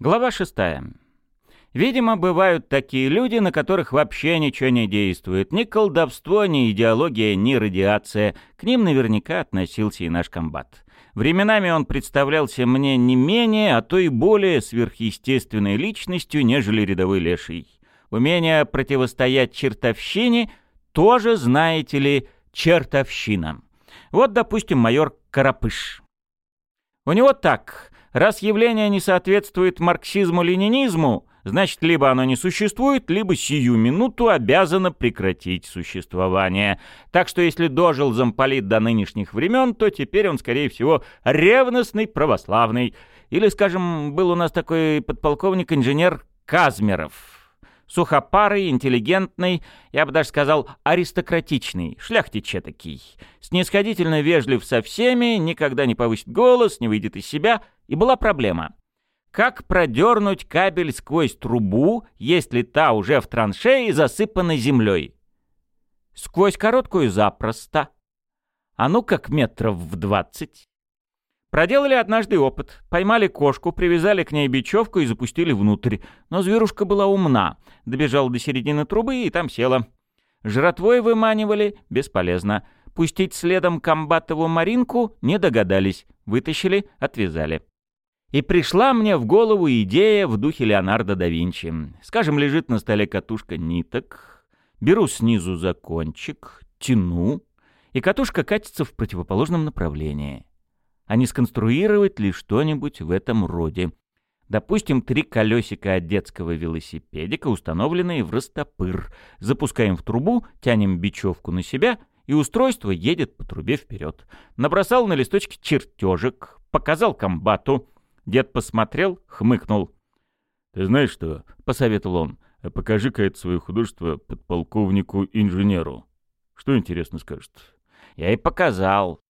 Глава шестая. Видимо, бывают такие люди, на которых вообще ничего не действует. Ни колдовство, ни идеология, ни радиация. К ним наверняка относился и наш комбат. Временами он представлялся мне не менее, а то и более сверхъестественной личностью, нежели рядовой леший. Умение противостоять чертовщине тоже, знаете ли, чертовщина. Вот, допустим, майор Карапыш. У него так, Раз явление не соответствует марксизму-ленинизму, значит, либо оно не существует, либо сию минуту обязано прекратить существование. Так что если дожил замполит до нынешних времен, то теперь он, скорее всего, ревностный православный. Или, скажем, был у нас такой подполковник-инженер Казмеров сухопарый, интеллигентный, я бы даже сказал, аристократичный, шляхтич такий, снисходительно вежлив со всеми, никогда не повысит голос, не выйдет из себя, и была проблема. Как продернуть кабель сквозь трубу, если та уже в траншее засыпана землей? Сквозь короткую запросто. А ну как метров в двадцать. Проделали однажды опыт. Поймали кошку, привязали к ней бечевку и запустили внутрь. Но зверушка была умна. Добежала до середины трубы и там села. Жратвой выманивали — бесполезно. Пустить следом комбатову Маринку не догадались. Вытащили, отвязали. И пришла мне в голову идея в духе Леонардо да Винчи. Скажем, лежит на столе катушка ниток. Беру снизу за кончик, тяну, и катушка катится в противоположном направлении а не сконструировать ли что-нибудь в этом роде. Допустим, три колесика от детского велосипедика, установленные в растопыр. Запускаем в трубу, тянем бечевку на себя, и устройство едет по трубе вперед. Набросал на листочке чертежик, показал комбату. Дед посмотрел, хмыкнул. «Ты знаешь что?» — посоветовал он. «А покажи-ка это свое художество подполковнику-инженеру. Что интересно скажет?» Я и показал.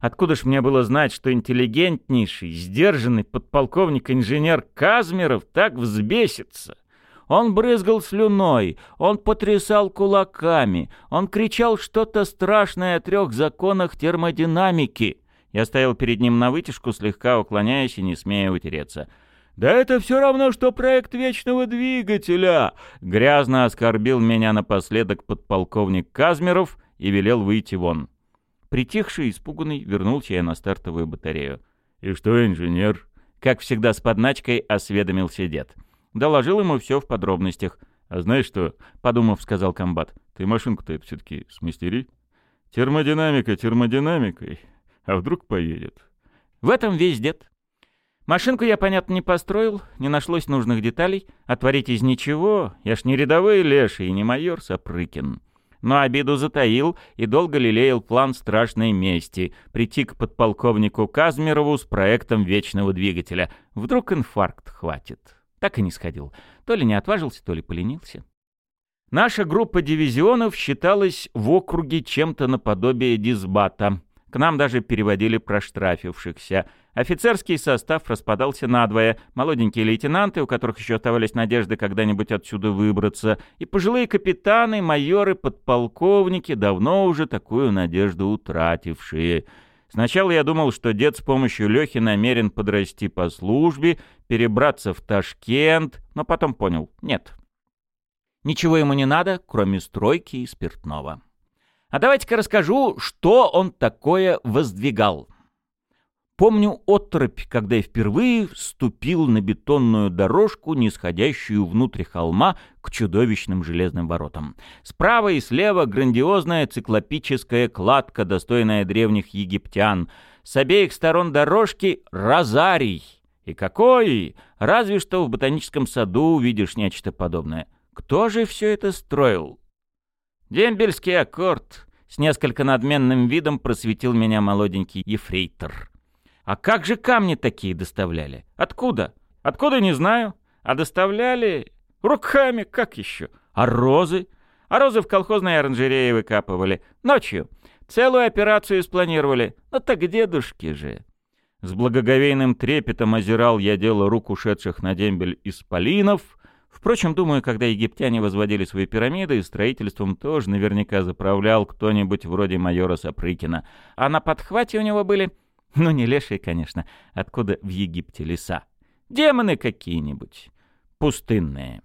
Откуда ж мне было знать, что интеллигентнейший, сдержанный подполковник-инженер Казмеров так взбесится? Он брызгал слюной, он потрясал кулаками, он кричал что-то страшное о трех законах термодинамики. Я стоял перед ним на вытяжку, слегка уклоняясь и не смея утереться. «Да это все равно, что проект вечного двигателя!» Грязно оскорбил меня напоследок подполковник Казмеров и велел выйти вон. Притихший, испуганный, вернулся я на стартовую батарею. «И что, инженер?» Как всегда с подначкой осведомился дед. Доложил ему все в подробностях. «А знаешь что?» — подумав, сказал комбат. «Ты машинку-то это все-таки смастери. Термодинамика термодинамикой. А вдруг поедет?» В этом весь дед. Машинку я, понятно, не построил, не нашлось нужных деталей. Отворить из ничего, я ж не рядовой леший и не майор Сапрыкин но обиду затаил и долго лелеял план страшной мести — прийти к подполковнику Казмерову с проектом вечного двигателя. Вдруг инфаркт хватит. Так и не сходил. То ли не отважился, то ли поленился. Наша группа дивизионов считалась в округе чем-то наподобие дисбата. К нам даже переводили проштрафившихся — Офицерский состав распадался надвое. Молоденькие лейтенанты, у которых еще оставались надежды когда-нибудь отсюда выбраться, и пожилые капитаны, майоры, подполковники, давно уже такую надежду утратившие. Сначала я думал, что дед с помощью Лехи намерен подрасти по службе, перебраться в Ташкент, но потом понял — нет. Ничего ему не надо, кроме стройки и спиртного. А давайте-ка расскажу, что он такое воздвигал. Помню отрыбь, когда я впервые вступил на бетонную дорожку, нисходящую внутрь холма к чудовищным железным воротам. Справа и слева грандиозная циклопическая кладка, достойная древних египтян. С обеих сторон дорожки — розарий. И какой! Разве что в ботаническом саду увидишь нечто подобное. Кто же все это строил? Дембельский аккорд. С несколько надменным видом просветил меня молоденький ефрейтор. А как же камни такие доставляли? Откуда? Откуда, не знаю. А доставляли руками, как еще? А розы? А розы в колхозной оранжерее выкапывали. Ночью. Целую операцию спланировали. Ну так дедушки же. С благоговейным трепетом озирал я дело рук ушедших на дембель исполинов. Впрочем, думаю, когда египтяне возводили свои пирамиды, строительством тоже наверняка заправлял кто-нибудь вроде майора Сапрыкина. А на подхвате у него были ну, не лешие, конечно. Откуда в Египте леса? Демоны какие-нибудь. Пустынные.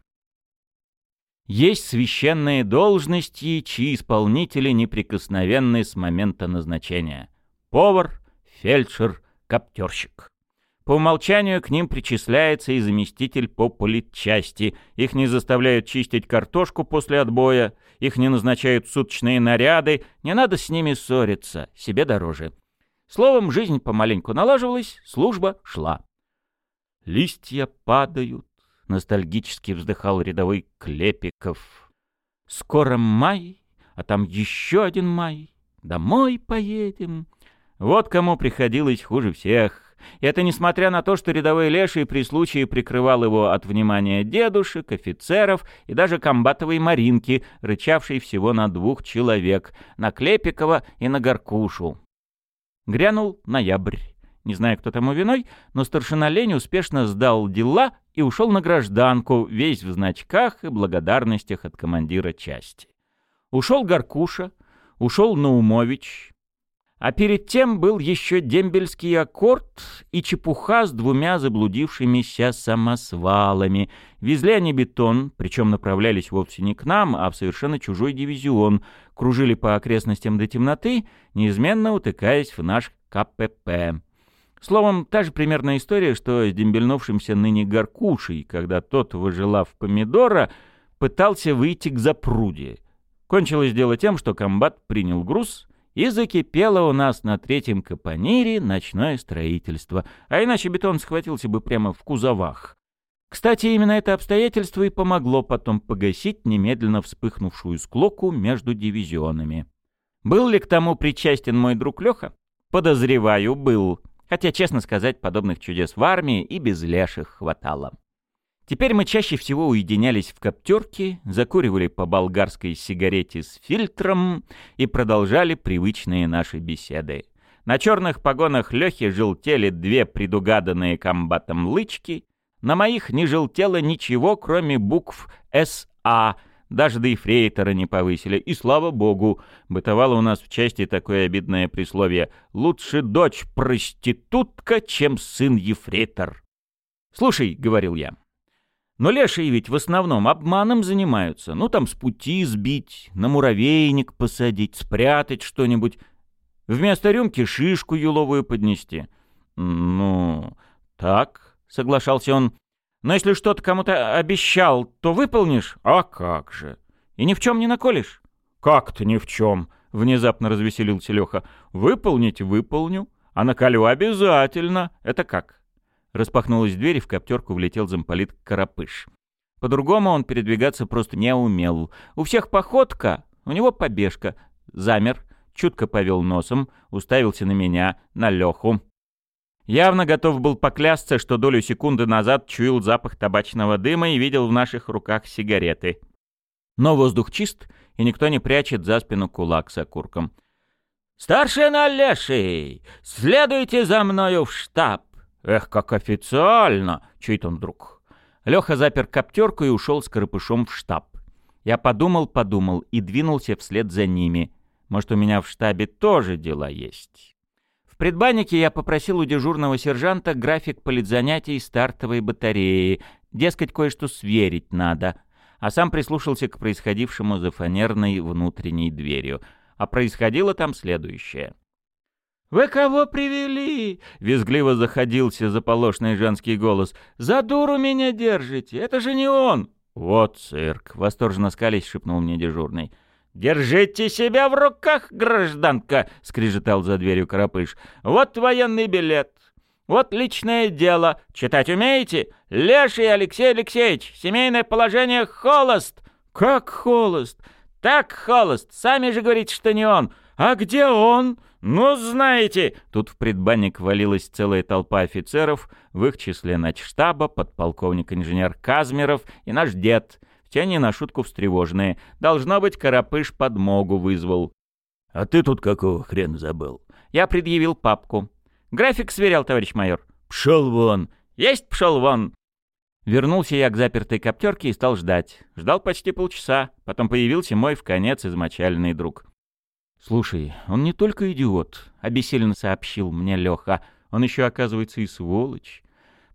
Есть священные должности, чьи исполнители неприкосновенны с момента назначения. Повар, фельдшер, коптерщик. По умолчанию к ним причисляется и заместитель по политчасти. Их не заставляют чистить картошку после отбоя, их не назначают суточные наряды, не надо с ними ссориться, себе дороже. Словом, жизнь помаленьку налаживалась, служба шла. Листья падают, ностальгически вздыхал рядовой Клепиков. Скоро май, а там еще один май. Домой поедем. Вот кому приходилось хуже всех. Это несмотря на то, что рядовой леший при случае прикрывал его от внимания дедушек, офицеров и даже комбатовой Маринки, рычавшей всего на двух человек, на Клепикова и на Горкушу. Грянул ноябрь. Не знаю, кто тому виной, но старшина Лень успешно сдал дела и ушел на гражданку, весь в значках и благодарностях от командира части. Ушел Горкуша, ушел Наумович, а перед тем был еще дембельский аккорд и чепуха с двумя заблудившимися самосвалами. Везли они бетон, причем направлялись вовсе не к нам, а в совершенно чужой дивизион, кружили по окрестностям до темноты, неизменно утыкаясь в наш КПП. Словом, та же примерная история, что с дембельнувшимся ныне Горкушей, когда тот, выжелав помидора, пытался выйти к запруде. Кончилось дело тем, что комбат принял груз — и закипело у нас на третьем капонире ночное строительство, а иначе бетон схватился бы прямо в кузовах. Кстати, именно это обстоятельство и помогло потом погасить немедленно вспыхнувшую склоку между дивизионами. Был ли к тому причастен мой друг Леха? Подозреваю, был. Хотя, честно сказать, подобных чудес в армии и без леших хватало. Теперь мы чаще всего уединялись в коптерке, закуривали по болгарской сигарете с фильтром и продолжали привычные наши беседы. На черных погонах Лехи желтели две предугаданные комбатом лычки, на моих не желтело ничего, кроме букв «СА», даже до эфрейтора не повысили, и слава богу, бытовало у нас в части такое обидное присловие «Лучше дочь проститутка, чем сын ефрейтор». «Слушай», — говорил я, но лешие ведь в основном обманом занимаются. Ну, там с пути сбить, на муравейник посадить, спрятать что-нибудь. Вместо рюмки шишку юловую поднести. Ну, так, соглашался он. Но если что-то кому-то обещал, то выполнишь? А как же? И ни в чем не наколешь? Как-то ни в чем, внезапно развеселился Леха. Выполнить выполню, а наколю обязательно. Это как? Распахнулась дверь, и в коптерку влетел замполит Карапыш. По-другому он передвигаться просто не умел. У всех походка, у него побежка. Замер, чутко повел носом, уставился на меня, на Леху. Явно готов был поклясться, что долю секунды назад чуял запах табачного дыма и видел в наших руках сигареты. Но воздух чист, и никто не прячет за спину кулак с окурком. «Старшина Леший, следуйте за мною в штаб!» Эх, как официально! Чей там друг? Леха запер коптерку и ушел с Карапышом в штаб. Я подумал-подумал и двинулся вслед за ними. Может, у меня в штабе тоже дела есть. В предбаннике я попросил у дежурного сержанта график политзанятий стартовой батареи. Дескать, кое-что сверить надо. А сам прислушался к происходившему за фанерной внутренней дверью. А происходило там следующее. «Вы кого привели?» — визгливо заходился заполошный женский голос. «За дуру меня держите! Это же не он!» «Вот цирк!» — восторженно скались, шепнул мне дежурный. «Держите себя в руках, гражданка!» — скрежетал за дверью Карапыш. «Вот военный билет, вот личное дело. Читать умеете? Леший Алексей Алексеевич, семейное положение холост!» «Как холост?» «Так холост! Сами же говорите, что не он!» «А где он?» «Ну, знаете!» Тут в предбанник валилась целая толпа офицеров, в их числе начштаба, подполковник-инженер Казмеров и наш дед. Все они на шутку встревоженные. Должно быть, Карапыш подмогу вызвал. «А ты тут какого хрена забыл?» Я предъявил папку. «График сверял, товарищ майор». «Пшел вон!» «Есть пшел вон!» Вернулся я к запертой коптерке и стал ждать. Ждал почти полчаса. Потом появился мой в конец измочаленный друг. «Слушай, он не только идиот», — обессиленно сообщил мне Леха. «Он еще, оказывается, и сволочь.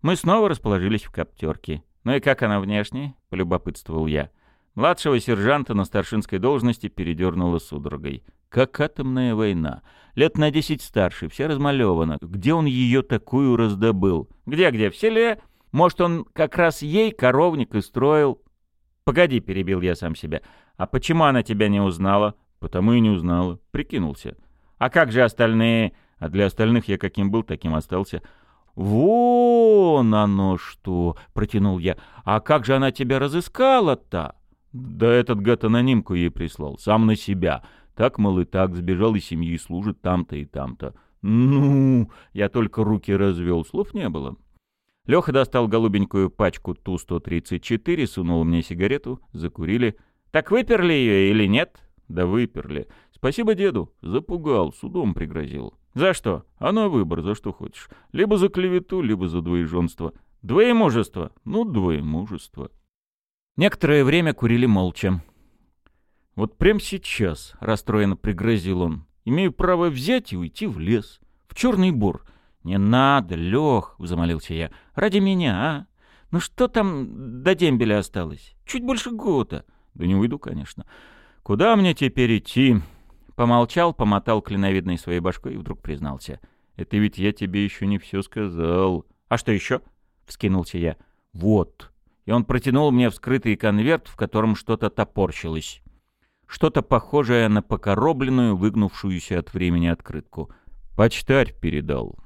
Мы снова расположились в коптерке. «Ну и как она внешне?» — полюбопытствовал я. Младшего сержанта на старшинской должности передернула судорогой. «Как атомная война. Лет на десять старше, вся размалевана. Где он ее такую раздобыл? Где-где? В селе? Может, он как раз ей коровник и строил?» «Погоди», — перебил я сам себя. «А почему она тебя не узнала?» «Потому и не узнала. Прикинулся». «А как же остальные?» «А для остальных я каким был, таким остался». «Вон оно что!» — протянул я. «А как же она тебя разыскала-то?» «Да этот гад анонимку ей прислал, сам на себя. Так, мол, и так, сбежал из семьи, служит там-то и там-то». «Ну!» — я только руки развел, слов не было. Леха достал голубенькую пачку Ту-134, сунул мне сигарету, закурили. «Так выперли ее или нет?» «Да выперли. Спасибо деду. Запугал, судом пригрозил». «За что?» «А на выбор, за что хочешь. Либо за клевету, либо за двоеженство». «Двоемужество?» «Ну, двоемужество». Некоторое время курили молча. «Вот прямо сейчас», — расстроенно пригрозил он, — «имею право взять и уйти в лес, в черный бор». «Не надо, Лех», — взмолился я, — «ради меня, а? Ну что там до дембеля осталось? Чуть больше года». «Да не уйду, конечно. Куда мне теперь идти?» Помолчал, помотал клиновидной своей башкой и вдруг признался. «Это ведь я тебе еще не все сказал». «А что еще?» — вскинулся я. «Вот». И он протянул мне вскрытый конверт, в котором что-то топорщилось. Что-то похожее на покоробленную, выгнувшуюся от времени открытку. «Почтарь передал».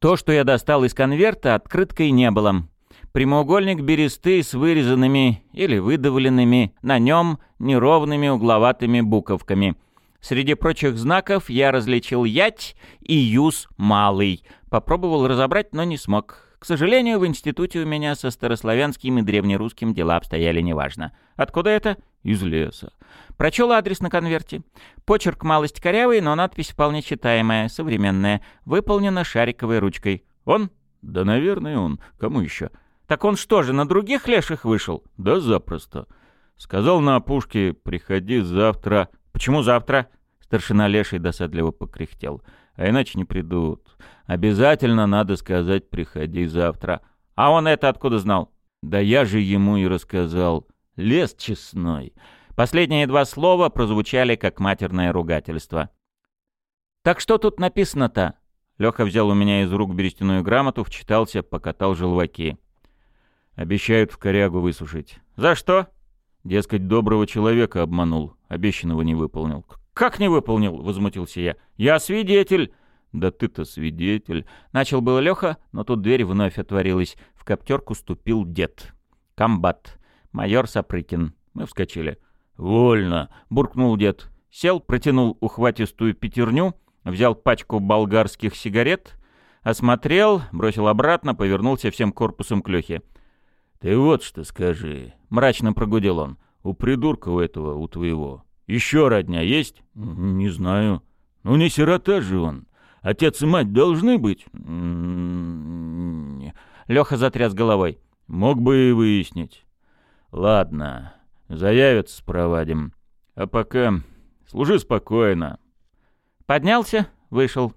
То, что я достал из конверта, открыткой не было. Прямоугольник бересты с вырезанными или выдавленными на нем неровными угловатыми буковками — Среди прочих знаков я различил ять и юз малый. Попробовал разобрать, но не смог. К сожалению, в институте у меня со старославянским и древнерусским дела обстояли неважно. Откуда это? Из леса. Прочел адрес на конверте. Почерк малость корявый, но надпись вполне читаемая, современная. Выполнена шариковой ручкой. Он? Да, наверное, он. Кому еще? Так он что же, на других леших вышел? Да запросто. Сказал на опушке, приходи завтра «Почему завтра?» Старшина Леший досадливо покряхтел. «А иначе не придут. Обязательно надо сказать, приходи завтра». «А он это откуда знал?» «Да я же ему и рассказал. Лес честной». Последние два слова прозвучали как матерное ругательство. «Так что тут написано-то?» Леха взял у меня из рук берестяную грамоту, вчитался, покатал желваки. «Обещают в корягу высушить». «За что?» Дескать, доброго человека обманул, обещанного не выполнил. «Как не выполнил?» — возмутился я. «Я свидетель!» «Да ты-то свидетель!» Начал было Леха, но тут дверь вновь отворилась. В коптерку ступил дед. Комбат. Майор Сапрыкин. Мы вскочили. «Вольно!» — буркнул дед. Сел, протянул ухватистую пятерню, взял пачку болгарских сигарет, осмотрел, бросил обратно, повернулся всем корпусом к Лехе. «Ты вот что скажи», — мрачно прогудел он. «У придурка у этого, у твоего. Еще родня есть?» «Не знаю». «Ну не сирота же он. Отец и мать должны быть?» Леха затряс головой. «Мог бы и выяснить». «Ладно, заявятся, проводим. А пока служи спокойно». Поднялся, вышел.